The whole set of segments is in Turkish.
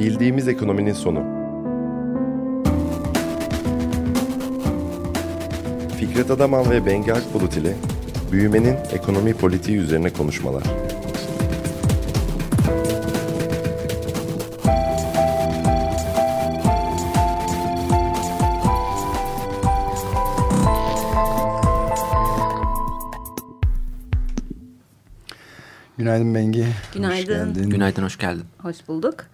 Bildiğimiz ekonominin sonu. Fikret Adaman ve Bengi Akbulut ile büyümenin ekonomi politiği üzerine konuşmalar. Günaydın Bengi. Günaydın. Hoş geldin. Günaydın, hoş geldin. Hoş bulduk.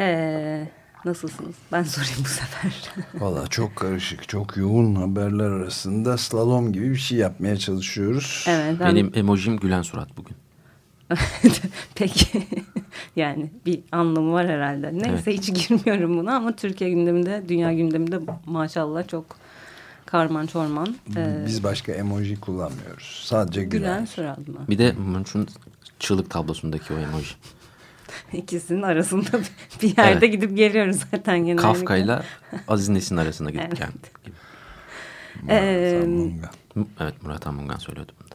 Ee, nasılsınız? Ben sorayım bu sefer. Valla çok karışık, çok yoğun haberler arasında slalom gibi bir şey yapmaya çalışıyoruz. evet. ben- Benim emojim gülen surat bugün. Peki. yani bir anlamı var herhalde. Neyse hiç girmiyorum buna ama Türkiye gündeminde, dünya gündeminde maşallah çok karman çorman. Ee, Biz başka emoji kullanmıyoruz. Sadece gülen. gülen surat mı? Bir de Munch'un çığlık tablosundaki o emoji. İkisinin arasında bir yerde Evet. gidip geliyoruz zaten genellikle. Kafka ile Aziz Nesin arasında gidip Evet. geldi. gibi. Ee, Evet Murat Anmungan söylüyordu bunu.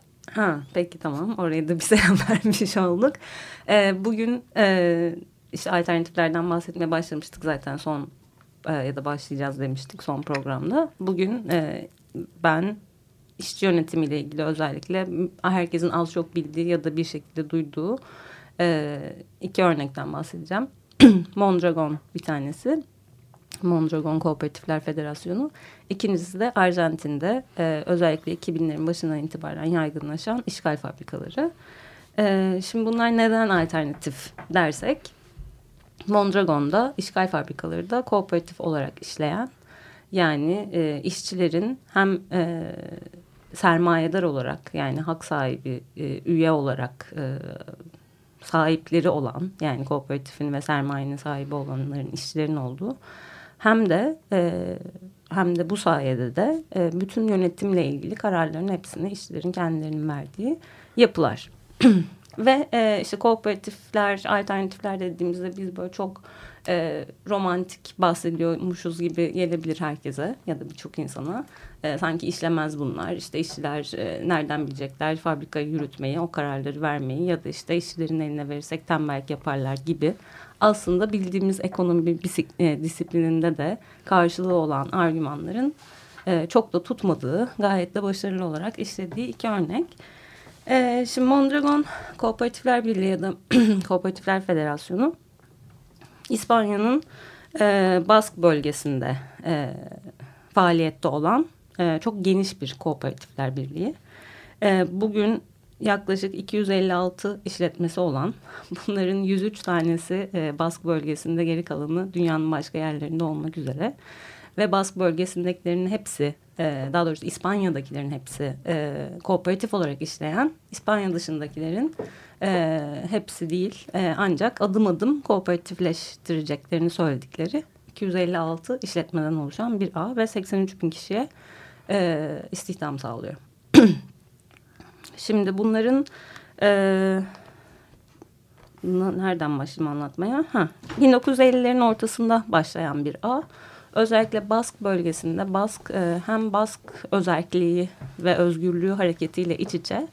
Ha peki tamam oraya da bir selam vermiş olduk. Ee, bugün e, işte alternatiflerden bahsetmeye başlamıştık zaten son e, ya da başlayacağız demiştik son programda. Bugün e, ben işçi yönetimiyle ilgili özellikle herkesin az çok bildiği ya da bir şekilde duyduğu e, iki örnekten bahsedeceğim. Mondragon bir tanesi. Mondragon Kooperatifler Federasyonu. İkincisi de Arjantin'de e, özellikle 2000'lerin başından itibaren yaygınlaşan işgal fabrikaları. E, şimdi bunlar neden alternatif dersek Mondragon'da işgal fabrikaları da kooperatif olarak işleyen yani e, işçilerin hem e, sermayedar olarak yani hak sahibi e, üye olarak e, sahipleri olan yani kooperatifin ve sermayenin sahibi olanların işçilerin olduğu hem de e, hem de bu sayede de e, bütün yönetimle ilgili kararların hepsini işçilerin kendilerinin verdiği yapılar. Ve e, işte kooperatifler, alternatifler dediğimizde biz böyle çok e, romantik bahsediyormuşuz gibi gelebilir herkese ya da birçok insana. E, sanki işlemez bunlar. İşte işçiler e, nereden bilecekler fabrikayı yürütmeyi, o kararları vermeyi ya da işte işçilerin eline verirsek tembellik yaparlar gibi. Aslında bildiğimiz ekonomi e, disiplininde de karşılığı olan argümanların e, çok da tutmadığı, gayet de başarılı olarak işlediği iki örnek. Ee, şimdi Mondragon Kooperatifler Birliği ya da Kooperatifler Federasyonu İspanya'nın e, Bask bölgesinde e, faaliyette olan e, çok geniş bir kooperatifler birliği. E, bugün yaklaşık 256 işletmesi olan bunların 103 tanesi e, Bask bölgesinde geri kalanı dünyanın başka yerlerinde olmak üzere. Ve Bask bölgesindekilerin hepsi e, daha doğrusu İspanya'dakilerin hepsi e, kooperatif olarak işleyen İspanya dışındakilerin e, hepsi değil e, ancak adım adım kooperatifleştireceklerini söyledikleri 256 işletmeden oluşan bir ağ ve 83 bin kişiye e, istihdam sağlıyor. Şimdi bunların e, nereden başlayayım anlatmaya? Ha, 1950'lerin ortasında başlayan bir ağ. Özellikle Bask bölgesinde Bask e, hem Bask özelliği ve özgürlüğü hareketiyle iç içe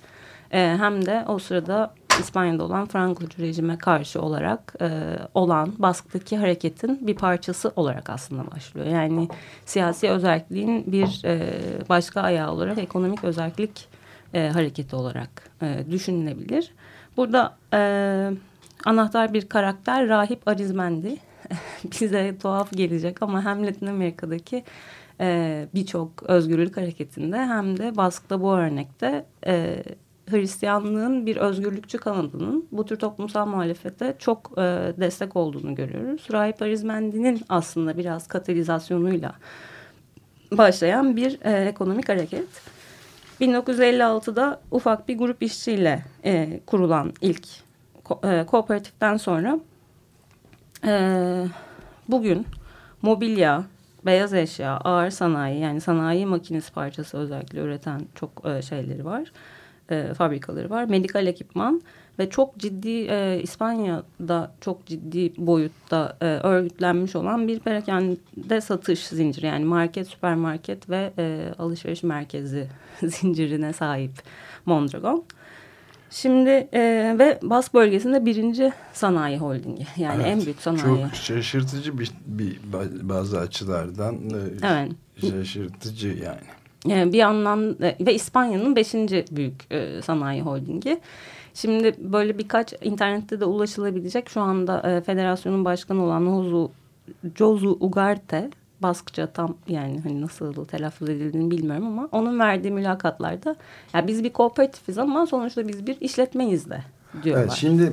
e, hem de o sırada İspanya'da olan Francocu rejime karşı olarak e, olan Bask'taki hareketin bir parçası olarak aslında başlıyor. Yani siyasi özelliğin bir e, başka ayağı olarak ekonomik özellik e, hareketi olarak e, düşünülebilir. Burada e, anahtar bir karakter Rahip Arizmendi. Bize tuhaf gelecek ama hem Latin Amerika'daki e, birçok özgürlük hareketinde hem de Bask'ta bu örnekte e, Hristiyanlığın bir özgürlükçü kanadının bu tür toplumsal muhalefete çok e, destek olduğunu görüyoruz. Rahip Arizmendi'nin aslında biraz katalizasyonuyla başlayan bir e, ekonomik hareket. 1956'da ufak bir grup işçiyle e, kurulan ilk ko e, kooperatiften sonra e, bugün mobilya, beyaz eşya, ağır sanayi yani sanayi makinesi parçası özellikle üreten çok e, şeyleri var. E, fabrikaları var. Medikal ekipman ve çok ciddi e, İspanya'da çok ciddi boyutta e, örgütlenmiş olan bir perakende satış zinciri. Yani market, süpermarket ve e, alışveriş merkezi zincirine sahip Mondragon. Şimdi e, ve Bas bölgesinde birinci sanayi holdingi. Yani en büyük sanayi. Çok şaşırtıcı bir, bir bazı açılardan. e, Evet. Şaşırtıcı yani. Yani bir yandan e, ve İspanya'nın beşinci büyük e, sanayi holdingi. Şimdi böyle birkaç internette de ulaşılabilecek şu anda e, federasyonun başkanı olan Josu, Josu Ugarte Baskça tam yani hani nasıl telaffuz edildiğini bilmiyorum ama onun verdiği mülakatlarda ya biz bir kooperatifiz ama sonuçta biz bir işletmeyiz de diyorlar. Evet, şimdi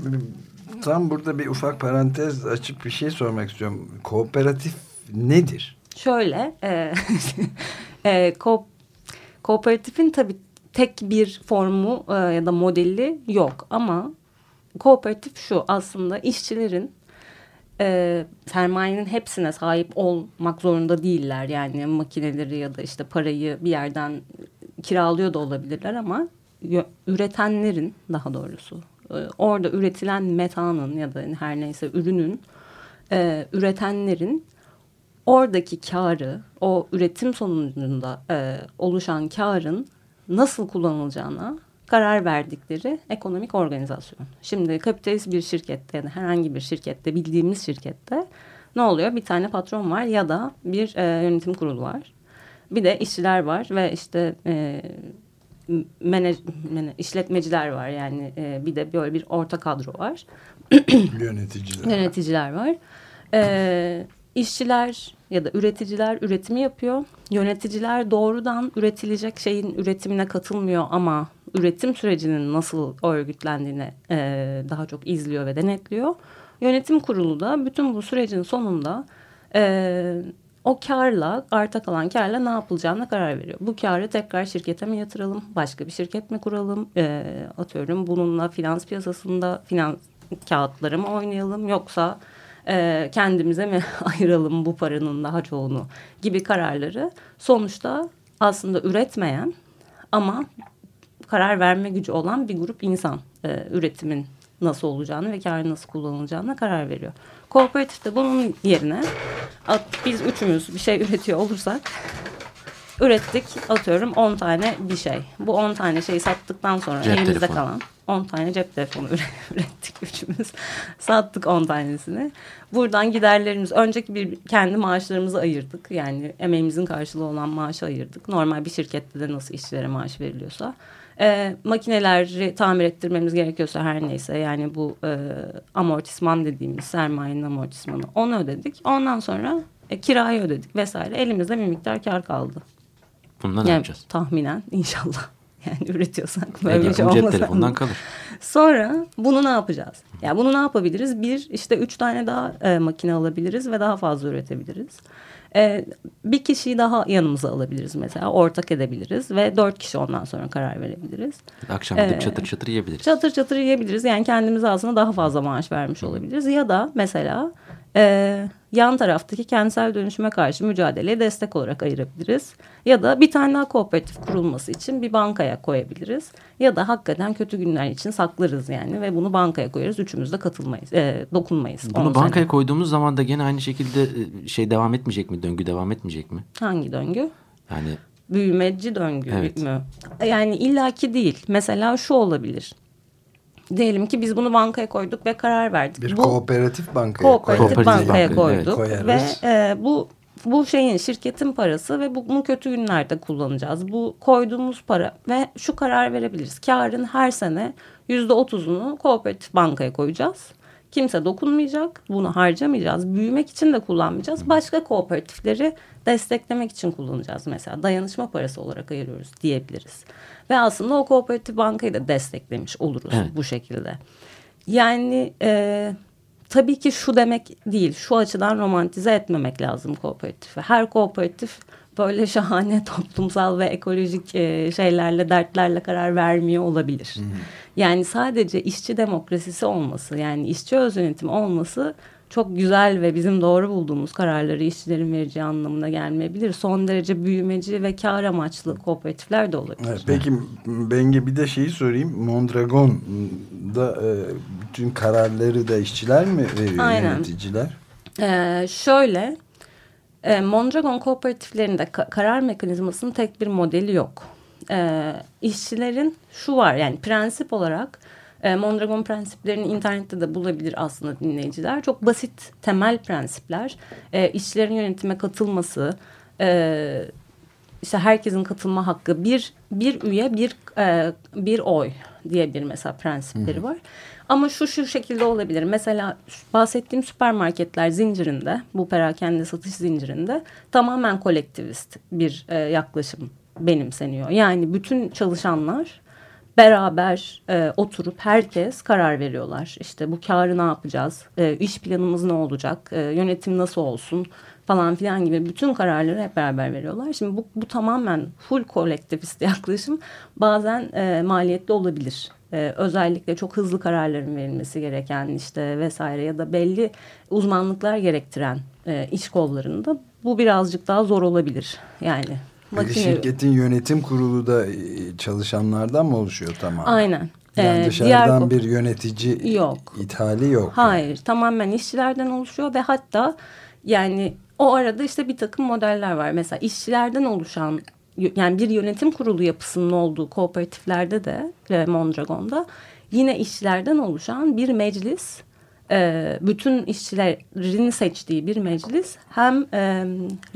tam burada bir ufak parantez açıp bir şey sormak istiyorum. Kooperatif nedir? Şöyle e, e, ko kooperatifin tabii tek bir formu e, ya da modeli yok ama kooperatif şu aslında işçilerin e, sermayenin hepsine sahip olmak zorunda değiller. Yani makineleri ya da işte parayı bir yerden kiralıyor da olabilirler ama üretenlerin daha doğrusu e, orada üretilen metanın ya da her neyse ürünün e, üretenlerin oradaki karı o üretim sonucunda e, oluşan karın nasıl kullanılacağına karar verdikleri ekonomik organizasyon. Şimdi kapitalist bir şirkette ya da herhangi bir şirkette bildiğimiz şirkette ne oluyor? Bir tane patron var ya da bir e, yönetim kurulu var. Bir de işçiler var ve işte e, menej, mene, işletmeciler var. Yani e, bir de böyle bir orta kadro var. Yöneticiler. Yöneticiler var. E, işçiler ya da üreticiler üretimi yapıyor. Yöneticiler doğrudan üretilecek şeyin üretimine katılmıyor ama üretim sürecinin nasıl örgütlendiğini e, daha çok izliyor ve denetliyor. Yönetim kurulu da bütün bu sürecin sonunda e, o karla arta kalan karla ne yapılacağına karar veriyor. Bu karı tekrar şirkete mi yatıralım, başka bir şirket mi kuralım, e, atıyorum bununla finans piyasasında finans kağıtları mı oynayalım yoksa e, kendimize mi ayıralım bu paranın daha çoğunu gibi kararları sonuçta aslında üretmeyen ama karar verme gücü olan bir grup insan e, üretimin nasıl olacağını ve karın nasıl kullanılacağına karar veriyor. Kooperatifte bunun yerine biz üçümüz bir şey üretiyor olursak ürettik atıyorum 10 tane bir şey. Bu 10 tane şeyi sattıktan sonra Cep elimizde telefonu. kalan 10 tane cep telefonu ürettik üçümüz. Sattık 10 tanesini. Buradan giderlerimiz önceki bir kendi maaşlarımızı ayırdık. Yani emeğimizin karşılığı olan maaşı ayırdık. Normal bir şirkette de nasıl işçilere maaş veriliyorsa. E, makineleri tamir ettirmemiz gerekiyorsa her neyse yani bu e, amortisman dediğimiz sermayenin amortismanı onu ödedik. Ondan sonra e, kirayı ödedik vesaire. Elimizde bir miktar kar kaldı. Bundan ne yani, yapacağız? Tahminen inşallah. Yani üretiyorsak böyle bir şey cep olmasa. telefonundan kalır. Sonra bunu ne yapacağız? Ya yani bunu ne yapabiliriz? Bir işte üç tane daha e, makine alabiliriz ve daha fazla üretebiliriz. E, bir kişiyi daha yanımıza alabiliriz mesela. Ortak edebiliriz ve dört kişi ondan sonra karar verebiliriz. Akşam gidip Ee, çatır çatır yiyebiliriz. Çatır çatır yiyebiliriz. Yani kendimize aslında daha fazla maaş vermiş olabiliriz. Ya da mesela e, yan taraftaki kentsel dönüşüme karşı mücadeleye destek olarak ayırabiliriz. Ya da bir tane daha kooperatif kurulması için bir bankaya koyabiliriz. Ya da hakikaten kötü günler için saklarız yani ve bunu bankaya koyarız. Üçümüz de katılmayız, e, dokunmayız. Bunu bankaya sene. koyduğumuz zaman da gene aynı şekilde e, şey devam etmeyecek mi? Döngü devam etmeyecek mi? Hangi döngü? Yani Büyümeci döngü Evet. mü? Yani illaki değil. Mesela şu olabilir. Diyelim ki biz bunu bankaya koyduk ve karar verdik. Bir Bu- kooperatif bankaya kooperatif Kooperatif bankaya banka, koyduk evet. ve e, bu bu şeyin şirketin parası ve bu- bunu kötü günlerde kullanacağız. Bu koyduğumuz para ve şu karar verebiliriz. Karın her sene yüzde otuzunu kooperatif bankaya koyacağız. Kimse dokunmayacak. Bunu harcamayacağız. Büyümek için de kullanmayacağız. Başka kooperatifleri desteklemek için kullanacağız. Mesela dayanışma parası olarak ayırıyoruz diyebiliriz. Ve aslında o kooperatif bankayı da desteklemiş oluruz Evet. bu şekilde. Yani e, tabii ki şu demek değil. Şu açıdan romantize etmemek lazım kooperatifi. Her kooperatif böyle şahane toplumsal ve ekolojik e, şeylerle, dertlerle karar vermiyor olabilir. Yani sadece işçi demokrasisi olması, yani işçi öz yönetimi olması çok güzel ve bizim doğru bulduğumuz kararları işçilerin vereceği anlamına gelmeyebilir. Son derece büyümeci ve kar amaçlı kooperatifler de olabilir. Evet, peki Benge bir de şeyi sorayım. Mondragon'da e, bütün kararları da işçiler mi veriyor Aynen. yöneticiler? Ee, şöyle, e, Mondragon kooperatiflerinde ka- karar mekanizmasının tek bir modeli yok. e, işçilerin şu var yani prensip olarak e, Mondragon prensiplerini internette de bulabilir aslında dinleyiciler. Çok basit temel prensipler. E, işçilerin yönetime katılması, e, işte herkesin katılma hakkı, bir bir üye bir e, bir oy diye bir mesela prensipleri Hı. var. Ama şu şu şekilde olabilir. Mesela bahsettiğim süpermarketler zincirinde, bu perakende satış zincirinde tamamen kolektivist bir e, yaklaşım benimseniyor. Yani bütün çalışanlar beraber e, oturup herkes karar veriyorlar. İşte bu karı ne yapacağız, e, iş planımız ne olacak, e, yönetim nasıl olsun falan filan gibi bütün kararları hep beraber veriyorlar. Şimdi bu, bu tamamen full kolektivist yaklaşım bazen e, maliyetli olabilir. E, özellikle çok hızlı kararların verilmesi gereken işte vesaire ya da belli uzmanlıklar gerektiren e, iş kollarında bu birazcık daha zor olabilir. Yani makine... şirketin yönetim kurulu da e, çalışanlardan mı oluşuyor tamamen? Aynen. Yani ee, dışarıdan diğer... bir yönetici yok. ithali yok. Hayır yani. tamamen işçilerden oluşuyor ve hatta yani o arada işte bir takım modeller var. Mesela işçilerden oluşan yani bir yönetim kurulu yapısının olduğu kooperatiflerde de e, Mondragon'da yine işçilerden oluşan bir meclis e, bütün işçilerin seçtiği bir meclis hem e,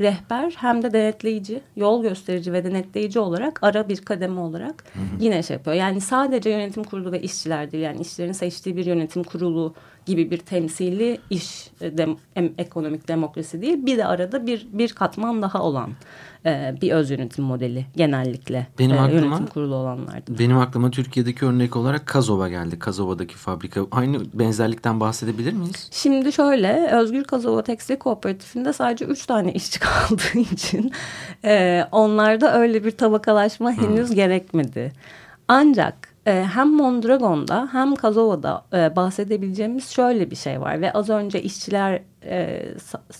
rehber hem de denetleyici, yol gösterici ve denetleyici olarak ara bir kademe olarak hı hı. yine şey yapıyor. Yani sadece yönetim kurulu ve işçiler değil yani işçilerin seçtiği bir yönetim kurulu gibi bir temsili iş e, dem, em, ekonomik demokrasi değil bir de arada bir bir katman daha olan e, bir öz yönetim modeli genellikle benim e, aklıma, yönetim kurulu olanlardı. Benim aklıma Türkiye'deki örnek olarak Kazova geldi. Kazova'daki fabrika. Aynı benzerlikten bahsedebilir miyiz? Şimdi şöyle Özgür Kazova Tekstil Kooperatifinde sadece üç tane işçi kaldığı için e, onlarda öyle bir tabakalaşma henüz hmm. gerekmedi. Ancak e, hem Mondragon'da hem Kazova'da e, bahsedebileceğimiz şöyle bir şey var. Ve az önce işçiler e,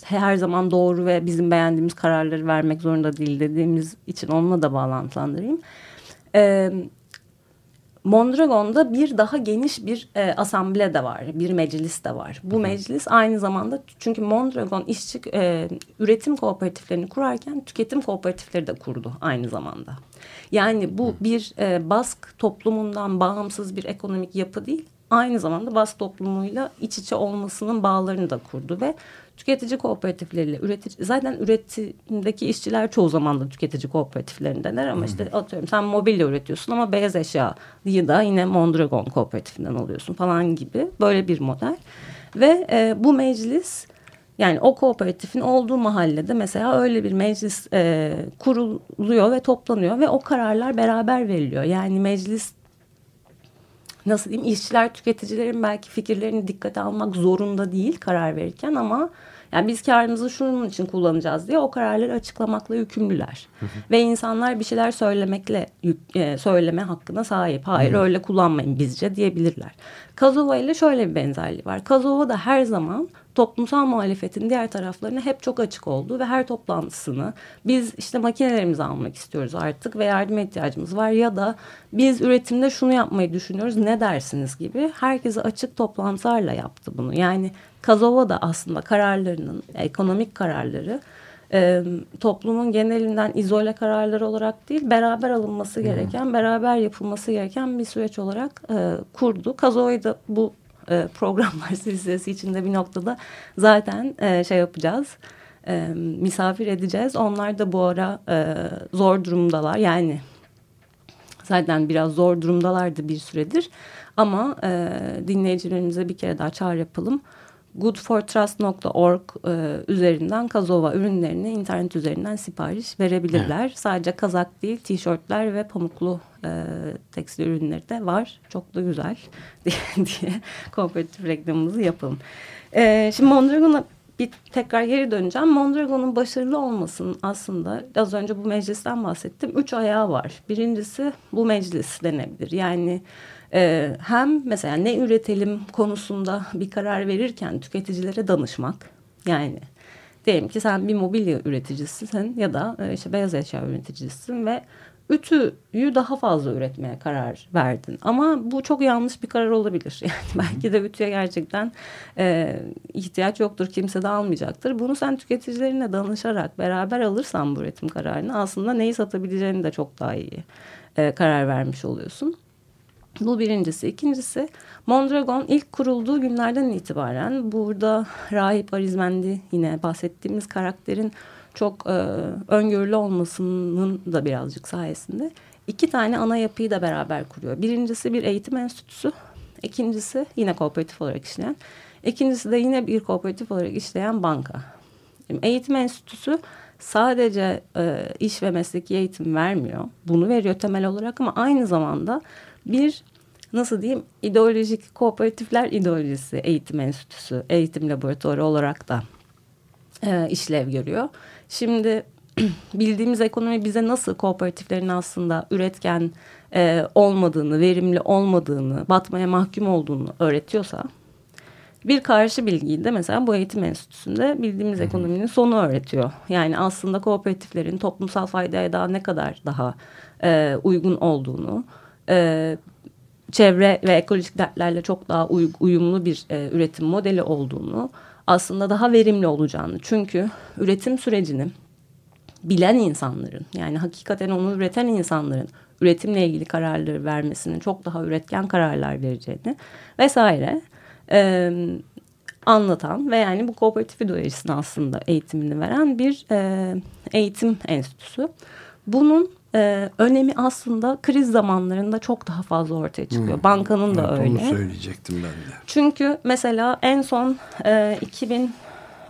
her zaman doğru ve bizim beğendiğimiz kararları vermek zorunda değil dediğimiz için onunla da bağlantılandırayım. E, Mondragon'da bir daha geniş bir e, asamble de var, bir meclis de var. Bu Hı -hı. meclis aynı zamanda çünkü Mondragon işçi e, üretim kooperatiflerini kurarken tüketim kooperatifleri de kurdu aynı zamanda. Yani bu bir e, Bask toplumundan bağımsız bir ekonomik yapı değil, aynı zamanda Bask toplumuyla iç içe olmasının bağlarını da kurdu ve tüketici kooperatifleriyle üretici zaten üretimdeki işçiler çoğu zaman da tüketici kooperatiflerindeler ama işte atıyorum sen mobilya üretiyorsun ama beyaz eşyayı da yine Mondragon kooperatifinden alıyorsun falan gibi böyle bir model. Ve e, bu meclis yani o kooperatifin olduğu mahallede mesela öyle bir meclis e, kuruluyor ve toplanıyor ve o kararlar beraber veriliyor. Yani meclis nasıl diyeyim işçiler tüketicilerin belki fikirlerini dikkate almak zorunda değil karar verirken ama yani biz karımızı şunun için kullanacağız diye o kararları açıklamakla yükümlüler. Ve insanlar bir şeyler söylemekle e, söyleme hakkına sahip. Hayır öyle kullanmayın bizce diyebilirler. Kazova ile şöyle bir benzerliği var. Kazova da her zaman toplumsal muhalefetin diğer taraflarına hep çok açık oldu ve her toplantısını biz işte makinelerimizi almak istiyoruz artık ve yardıma ihtiyacımız var ya da biz üretimde şunu yapmayı düşünüyoruz ne dersiniz gibi herkese açık toplantılarla yaptı bunu. Yani Kazova da aslında kararlarının ekonomik kararları e, toplumun genelinden izole kararlar olarak değil beraber alınması gereken, hmm. beraber yapılması gereken bir süreç olarak e, kurdu. Kazova'yı da bu e, programlar silsilesi içinde bir noktada zaten e, şey yapacağız. E, misafir edeceğiz. Onlar da bu ara e, zor durumdalar. Yani zaten biraz zor durumdalardı bir süredir. Ama e, dinleyicilerimize bir kere daha çağrı yapalım goodfortrust.org e, üzerinden Kazova ürünlerini internet üzerinden sipariş verebilirler. Evet. Sadece kazak değil, tişörtler ve pamuklu e, tekstil ürünleri de var. Çok da güzel diye, diye kooperatif reklamımızı yapalım. E, şimdi Mondragon'a bir tekrar geri döneceğim. Mondragon'un başarılı olmasının aslında az önce bu meclisten bahsettim. Üç ayağı var. Birincisi bu meclis denebilir. Yani ee, hem mesela ne üretelim konusunda bir karar verirken tüketicilere danışmak. Yani diyelim ki sen bir mobilya üreticisisin ya da e, işte beyaz eşya üreticisisin ve ütüyü daha fazla üretmeye karar verdin. Ama bu çok yanlış bir karar olabilir. Yani belki de ütüye gerçekten e, ihtiyaç yoktur. Kimse de almayacaktır. Bunu sen tüketicilerine danışarak beraber alırsan bu üretim kararını aslında neyi satabileceğini de çok daha iyi e, karar vermiş oluyorsun. Bu birincisi. İkincisi Mondragon ilk kurulduğu günlerden itibaren burada Rahip Arizmendi yine bahsettiğimiz karakterin çok e, öngörülü olmasının da birazcık sayesinde iki tane ana yapıyı da beraber kuruyor. Birincisi bir eğitim enstitüsü. İkincisi yine kooperatif olarak işleyen. İkincisi de yine bir kooperatif olarak işleyen banka. Eğitim enstitüsü sadece e, iş ve mesleki eğitim vermiyor. Bunu veriyor temel olarak ama aynı zamanda bir nasıl diyeyim ideolojik kooperatifler ideolojisi eğitim enstitüsü, eğitim laboratuvarı olarak da e, işlev görüyor. Şimdi bildiğimiz ekonomi bize nasıl kooperatiflerin aslında üretken e, olmadığını, verimli olmadığını, batmaya mahkum olduğunu öğretiyorsa bir karşı bilgiyi de mesela bu eğitim enstitüsünde bildiğimiz ekonominin sonu öğretiyor. Yani aslında kooperatiflerin toplumsal faydaya daha ne kadar daha e, uygun olduğunu, e, çevre ve ekolojik dertlerle çok daha uy uyumlu bir e, üretim modeli olduğunu, aslında daha verimli olacağını. Çünkü üretim sürecini bilen insanların yani hakikaten onu üreten insanların üretimle ilgili kararları vermesinin çok daha üretken kararlar vereceğini vesaire e, anlatan ve yani bu kooperatif ideolojisini aslında eğitimini veren bir e, eğitim enstitüsü. Bunun e, önemi aslında kriz zamanlarında çok daha fazla ortaya çıkıyor. Hmm. Bankanın da evet, öyle. Onu söyleyecektim ben de. Çünkü mesela en son e,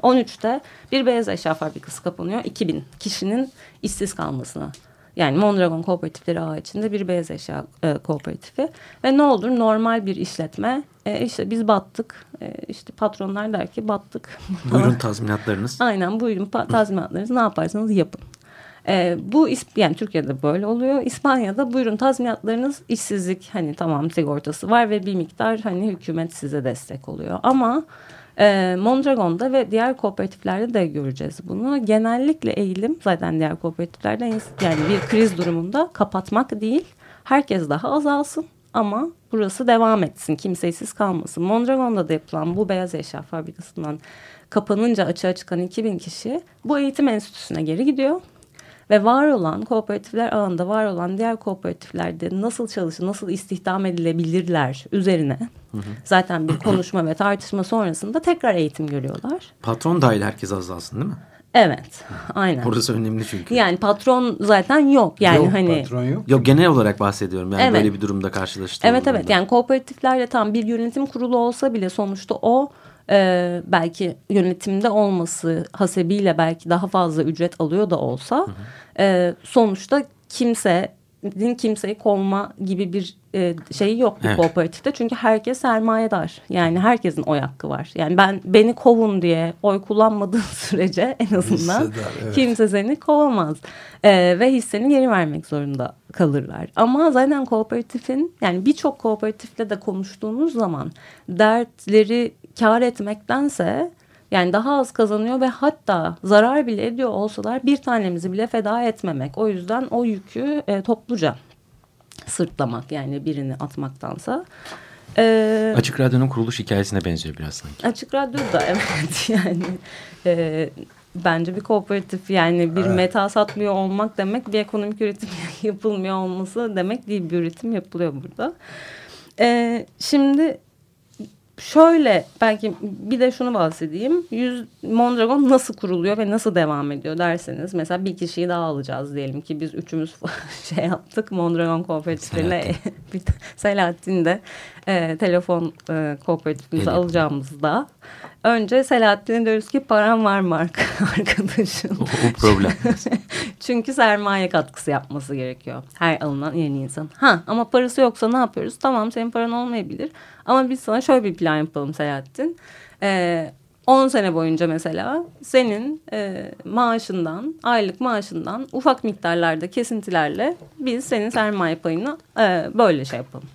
2013'te bir beyaz eşya fabrikası kapanıyor. 2000 kişinin işsiz kalmasına. Yani Mondragon kooperatifleri ağı içinde bir beyaz eşya e, kooperatifi. Ve ne olur normal bir işletme e, işte biz battık. E, işte patronlar der ki battık. Buyurun tazminatlarınız. Aynen buyurun tazminatlarınız ne yaparsanız yapın. E, bu yani Türkiye'de böyle oluyor. İspanya'da buyurun tazminatlarınız işsizlik hani tamam sigortası var ve bir miktar hani hükümet size destek oluyor. Ama e, Mondragon'da ve diğer kooperatiflerde de göreceğiz bunu. Genellikle eğilim zaten diğer kooperatiflerde yani bir kriz durumunda kapatmak değil. Herkes daha azalsın ama burası devam etsin. Kimse işsiz kalmasın. Mondragon'da da yapılan bu beyaz eşya fabrikasından kapanınca açığa çıkan 2000 kişi bu eğitim enstitüsüne geri gidiyor. Ve var olan kooperatifler ağında var olan diğer kooperatiflerde nasıl çalışır, nasıl istihdam edilebilirler üzerine hı hı. zaten bir konuşma ve tartışma sonrasında tekrar eğitim görüyorlar. Patron dahil herkes azalsın değil mi? Evet, aynen. Burası önemli çünkü. Yani patron zaten yok. Yani yok, hani patron yok. Yok genel olarak bahsediyorum. Yani evet. böyle bir durumda karşılaştığım. Evet evet. Yani kooperatiflerle tam bir yönetim kurulu olsa bile sonuçta o e, belki yönetimde olması hasebiyle belki daha fazla ücret alıyor da olsa hı hı. E, sonuçta kimse din kimseyi kovma gibi bir e, şey yok bu evet. kooperatifte. Çünkü herkes sermayedar. Yani herkesin oy hakkı var. Yani ben beni kovun diye oy kullanmadığın sürece en azından Hissedar, evet. kimse seni kovamaz. E, ve hisseni geri vermek zorunda kalırlar. Ama zaten kooperatifin yani birçok kooperatifle de konuştuğunuz zaman dertleri kar etmektense yani daha az kazanıyor ve hatta zarar bile ediyor olsalar bir tanemizi bile feda etmemek. O yüzden o yükü e, topluca sırtlamak yani birini atmaktansa. Ee, Açık Radyo'nun kuruluş hikayesine benziyor biraz sanki. Açık Radyo da evet yani e, bence bir kooperatif yani bir evet. meta satmıyor olmak demek bir ekonomik üretim yapılmıyor olması demek değil bir üretim yapılıyor burada. E, şimdi şöyle belki bir de şunu bahsedeyim. Yüz, Mondragon nasıl kuruluyor ve nasıl devam ediyor derseniz. Mesela bir kişiyi daha alacağız diyelim ki biz üçümüz şey yaptık. Mondragon kooperatiflerine Selahattin, Selahattin de e, telefon e, kooperatifimizi alacağımızda önce Selahattin'e diyoruz ki param var mı arkadaşım? O, o problem. Çünkü sermaye katkısı yapması gerekiyor. Her alınan yeni insan. Ha ama parası yoksa ne yapıyoruz? Tamam senin paran olmayabilir. Ama biz sana şöyle bir plan yapalım Selahattin. Ee, 10 sene boyunca mesela senin e, maaşından, aylık maaşından ufak miktarlarda kesintilerle biz senin sermaye payını e, böyle şey yapalım.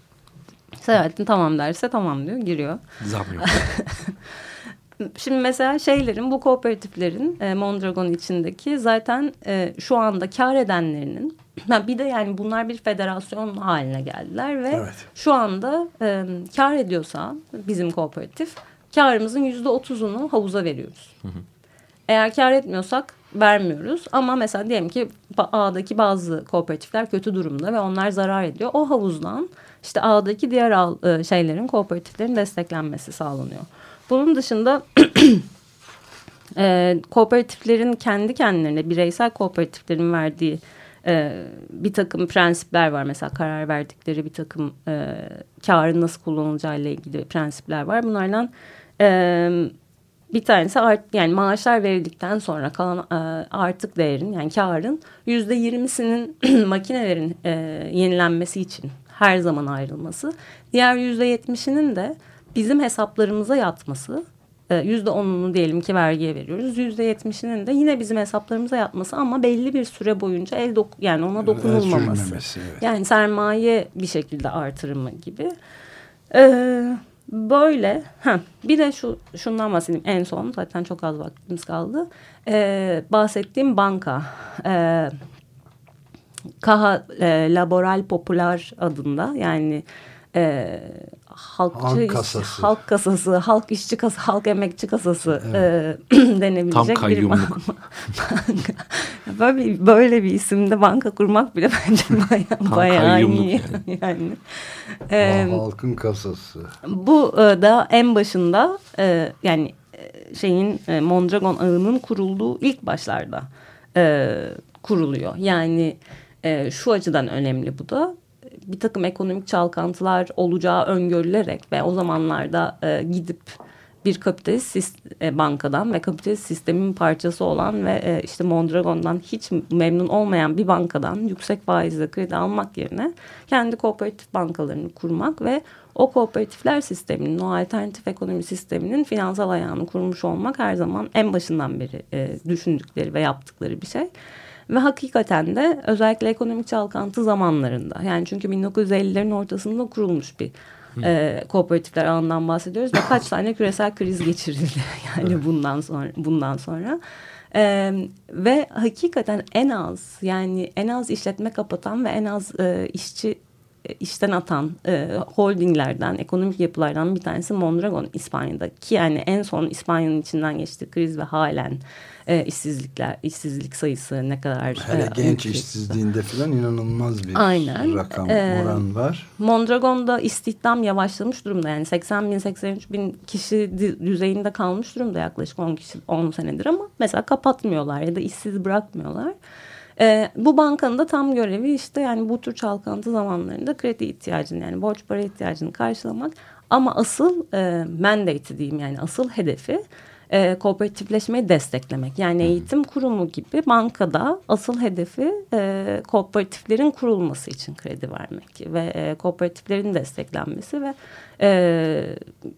Selahattin tamam derse tamam diyor, giriyor. Zam yok. Şimdi mesela şeylerin bu kooperatiflerin e, Mondragon içindeki zaten e, şu anda kar edenlerinin bir de yani bunlar bir federasyon haline geldiler ve evet. şu anda e, kar ediyorsa bizim kooperatif karımızın yüzde otuzunu havuza veriyoruz. Hı hı. Eğer kar etmiyorsak vermiyoruz. Ama mesela diyelim ki A'daki bazı kooperatifler kötü durumda ve onlar zarar ediyor. O havuzdan işte A'daki diğer al, e, şeylerin kooperatiflerin desteklenmesi sağlanıyor. Bunun dışında e, kooperatiflerin kendi kendilerine bireysel kooperatiflerin verdiği e, bir takım prensipler var. Mesela karar verdikleri bir takım e, karın nasıl kullanılacağı ile ilgili prensipler var. Bunlardan e, bir tanesi art, yani maaşlar verildikten sonra kalan e, artık değerin yani karın yüzde yirmisinin makinelerin e, yenilenmesi için her zaman ayrılması. Diğer yüzde yetmişinin de bizim hesaplarımıza yatması ee, yüzde onunu diyelim ki vergiye veriyoruz. Yüzde yetmişinin de yine bizim hesaplarımıza yatması ama belli bir süre boyunca el dok yani ona dokunulmaması. Evet. Yani sermaye bir şekilde artırımı gibi. Ee, böyle. Heh, bir de şu şundan bahsedeyim en son zaten çok az vaktimiz kaldı. Ee, bahsettiğim banka. Ee, Kaha e, Laboral Popular adında yani e, halkçı halk kasası. Iş, halk kasası, halk işçi kasası, halk emekçi kasası evet. e, denebilecek Tam bir banka. böyle, böyle bir isimde banka kurmak bile bence bayağı, bayağı iyi. Yani. yani. E, halkın kasası. Bu e, da en başında e, yani e, şeyin e, Mondragon ağının kurulduğu ilk başlarda e, kuruluyor. Yani e, şu açıdan önemli bu da bir takım ekonomik çalkantılar olacağı öngörülerek ve o zamanlarda e, gidip bir kapitalist e, bankadan ve kapitalist sistemin parçası olan ve e, işte Mondragon'dan hiç memnun olmayan bir bankadan yüksek faizle kredi almak yerine kendi kooperatif bankalarını kurmak ve o kooperatifler sisteminin, o alternatif ekonomi sisteminin finansal ayağını kurmuş olmak her zaman en başından beri e, düşündükleri ve yaptıkları bir şey. Ve hakikaten de özellikle ekonomik çalkantı zamanlarında yani çünkü 1950'lerin ortasında kurulmuş bir e, kooperatifler ağından bahsediyoruz ve kaç tane küresel kriz geçirildi yani bundan sonra bundan sonra. Ee, ve hakikaten en az yani en az işletme kapatan ve en az e, işçi e, işten atan e, holdinglerden, ekonomik yapılardan bir tanesi Mondragon İspanya'da ki yani en son İspanya'nın içinden geçtiği kriz ve halen e, işsizlikler, işsizlik sayısı ne kadar Hele e, genç işsizliğinde falan inanılmaz bir Aynen. rakam, e, oran var. Mondragon'da istihdam yavaşlamış durumda yani 80 bin, 83 bin kişi düzeyinde kalmış durumda yaklaşık 10 kişi 10 senedir ama mesela kapatmıyorlar ya da işsiz bırakmıyorlar. E, bu bankanın da tam görevi işte yani bu tür çalkantı zamanlarında kredi ihtiyacını yani borç para ihtiyacını karşılamak. Ama asıl e, mandate diyeyim yani asıl hedefi e, kooperatifleşmeyi desteklemek. Yani eğitim kurumu gibi bankada asıl hedefi e, kooperatiflerin kurulması için kredi vermek ve e, kooperatiflerin desteklenmesi ve e,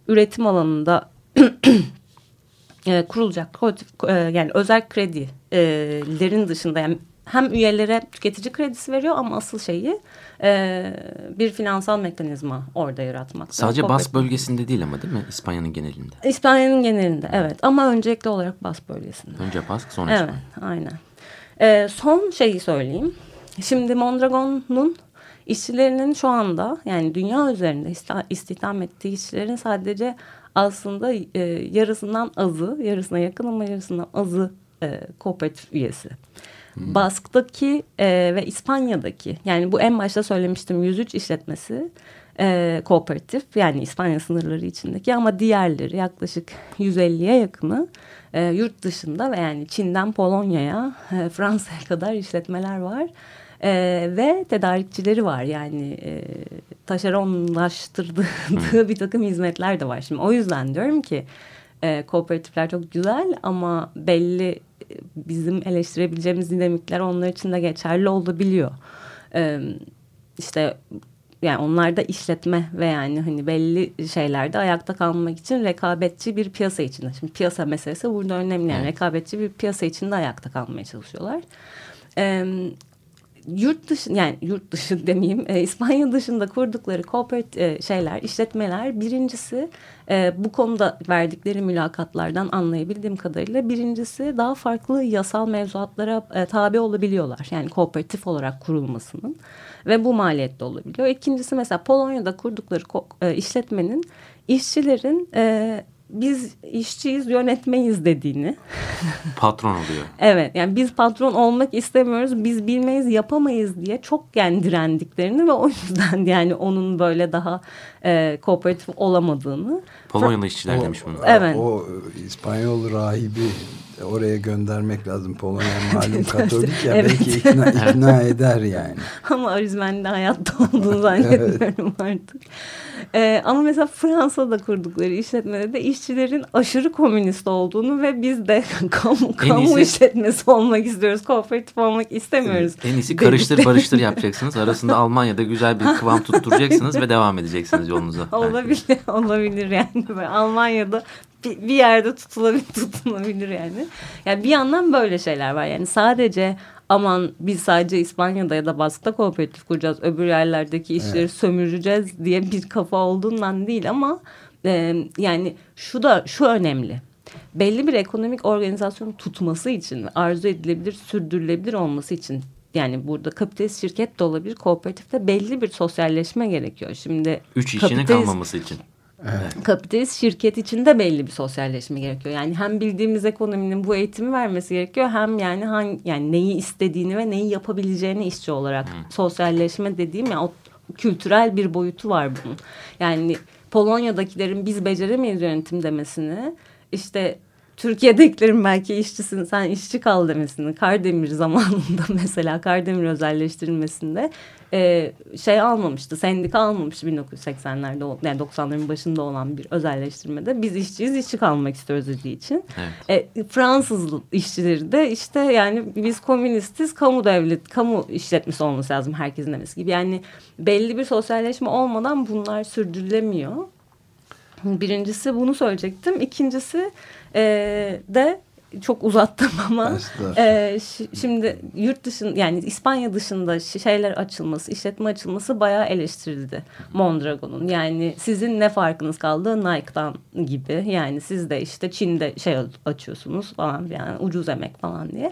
üretim alanında e, kurulacak e, yani özel kredilerin dışında yani hem üyelere tüketici kredisi veriyor ama asıl şeyi e, bir finansal mekanizma orada yaratmak. Sadece Bas bölgesinde değil ama değil mi? İspanya'nın genelinde. İspanya'nın genelinde evet ama öncelikli olarak Bas bölgesinde. Önce Bas sonra evet, İspanya. Aynen. E, son şeyi söyleyeyim. Şimdi Mondragon'un işçilerinin şu anda yani dünya üzerinde istihdam ettiği işçilerin sadece aslında e, yarısından azı, yarısına yakın ama yarısından azı e, kooperatif üyesi. Hmm. Bask'taki e, ve İspanya'daki yani bu en başta söylemiştim 103 işletmesi e, kooperatif yani İspanya sınırları içindeki ama diğerleri yaklaşık 150'ye yakını e, yurt dışında ve yani Çin'den Polonya'ya e, Fransa'ya kadar işletmeler var. E, ve tedarikçileri var yani e, taşeronlaştırdığı hmm. bir takım hizmetler de var. Şimdi o yüzden diyorum ki e, kooperatifler çok güzel ama belli bizim eleştirebileceğimiz dinamikler onlar için de geçerli olabiliyor. Ee, işte yani onlar da işletme ve yani hani belli şeylerde ayakta kalmak için rekabetçi bir piyasa içinde. Şimdi piyasa meselesi burada önemli yani rekabetçi bir piyasa içinde ayakta kalmaya çalışıyorlar. Ee, yurt dışı yani yurt dışı demeyeyim e, İspanya dışında kurdukları kooperatif e, şeyler işletmeler birincisi e, bu konuda verdikleri mülakatlardan anlayabildiğim kadarıyla birincisi daha farklı yasal mevzuatlara e, tabi olabiliyorlar yani kooperatif olarak kurulmasının ve bu maliyette olabiliyor. İkincisi mesela Polonya'da kurdukları e, işletmenin işçilerin e, biz işçiyiz yönetmeyiz dediğini. Patron oluyor. evet yani biz patron olmak istemiyoruz biz bilmeyiz yapamayız diye çok yani direndiklerini ve o yüzden yani onun böyle daha e, kooperatif olamadığını. Polonyalı işçiler demiş bunu. Evet. O İspanyol rahibi oraya göndermek lazım. Polonya malum katolik ya Evet. belki ikna, ikna eder yani. Ama Arizmen'de hayatta olduğunu zannetmiyorum artık. Ee, ama mesela Fransa'da kurdukları işletmede de işçilerin aşırı komünist olduğunu ve biz de kamu, kamu iyisi- işletmesi olmak istiyoruz. Kooperatif olmak istemiyoruz. En iyisi karıştır barıştır yapacaksınız. Arasında Almanya'da güzel bir kıvam tutturacaksınız ve devam edeceksiniz yolunuza. Olabilir, olabilir yani. Böyle Almanya'da bir, bir yerde tutulabilir, tutunabilir yani. Yani bir yandan böyle şeyler var. Yani sadece aman biz sadece İspanya'da ya da Bask'ta kooperatif kuracağız. Öbür yerlerdeki işleri sömüreceğiz diye bir kafa olduğundan değil ama e, yani şu da şu önemli. Belli bir ekonomik organizasyonun tutması için arzu edilebilir, sürdürülebilir olması için yani burada kapitalist şirket de olabilir, kooperatifte belli bir sosyalleşme gerekiyor. Şimdi Üç işçinin kapitalist- kalmaması için. Kapitalist şirket içinde belli bir sosyalleşme gerekiyor. Yani hem bildiğimiz ekonominin bu eğitimi vermesi gerekiyor hem yani hangi yani neyi istediğini ve neyi yapabileceğini işçi olarak sosyalleşme dediğim ya o kültürel bir boyutu var bunun. Yani Polonya'dakilerin biz beceremeyiz yönetim demesini işte Türkiye'dekilerin belki işçisin sen işçi kal demesini Kardemir zamanında mesela Kardemir özelleştirilmesinde e, şey almamıştı sendika almamıştı 1980'lerde o- yani 90'ların başında olan bir özelleştirmede biz işçiyiz işçi kalmak istiyoruz dediği için. E, Fransız işçileri de işte yani biz komünistiz kamu devlet kamu işletmesi olması lazım herkesin demesi gibi yani belli bir sosyalleşme olmadan bunlar sürdürülemiyor. Birincisi bunu söyleyecektim. İkincisi e, de çok uzattım ama e, şi- şimdi yurt dışında yani İspanya dışında şeyler açılması, işletme açılması bayağı eleştirildi Mondragon'un. Yani sizin ne farkınız kaldı Nike'dan gibi. Yani siz de işte Çin'de şey açıyorsunuz falan yani ucuz emek falan diye.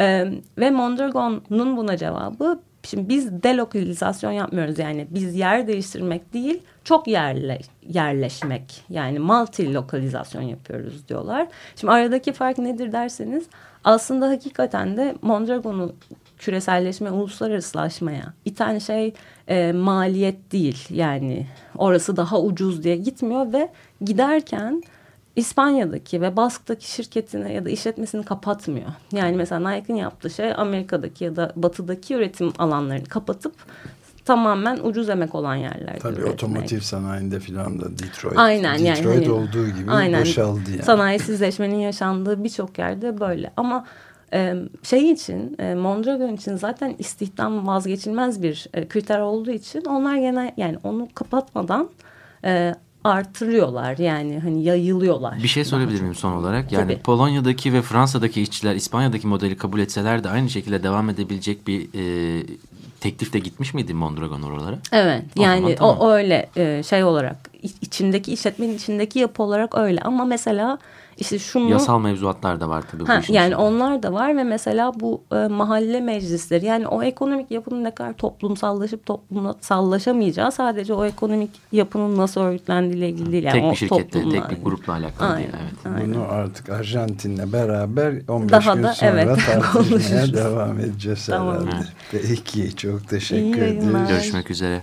E, ve Mondragon'un buna cevabı Şimdi biz delokalizasyon yapmıyoruz yani. Biz yer değiştirmek değil çok yerle, yerleşmek. Yani multi lokalizasyon yapıyoruz diyorlar. Şimdi aradaki fark nedir derseniz aslında hakikaten de Mondragon'u küreselleşme, uluslararasılaşmaya iten şey e, maliyet değil. Yani orası daha ucuz diye gitmiyor ve giderken İspanya'daki ve Bask'taki şirketini ya da işletmesini kapatmıyor. Yani mesela Nike'ın yaptığı şey Amerika'daki ya da Batı'daki üretim alanlarını kapatıp tamamen ucuz emek olan yerlerde Tabii üretmek. otomotiv sanayinde filan da Detroit. Aynen yani Detroit hani- olduğu gibi aynen, boşaldı yani. Sanayisizleşmenin yaşandığı birçok yerde böyle. Ama şey için Mondragon için zaten istihdam vazgeçilmez bir kriter olduğu için onlar gene yani onu kapatmadan artırıyorlar. Yani hani yayılıyorlar. Bir şey sorabilir miyim son olarak? Yani Tabii. Polonya'daki ve Fransa'daki işçiler İspanya'daki modeli kabul etseler de aynı şekilde devam edebilecek bir e, teklifle gitmiş miydi Mondragon oralara? Evet O yani zaman tamam. o öyle e, şey olarak iç- içindeki işletmenin içindeki yapı olarak öyle ama mesela işte şunu Yasal mevzuatlar da var tabii bu Ha, işin yani içinde. onlar da var ve mesela bu e, mahalle meclisleri yani o ekonomik yapının ne kadar toplumsallaşıp toplumsallaşamayacağı sadece o ekonomik yapının nasıl örgütlendiğiyle ilgili değil. Yani tek bir şirkette, toplumla- tek bir grupla alakalı değil. Aynen, Evet. aynen. Bunu artık Arjantin'le beraber 15 Daha gün da, sonra evet, tartışmaya devam edeceğiz Tamam. herhalde. Peki çok teşekkür ederiz. Görüşmek üzere.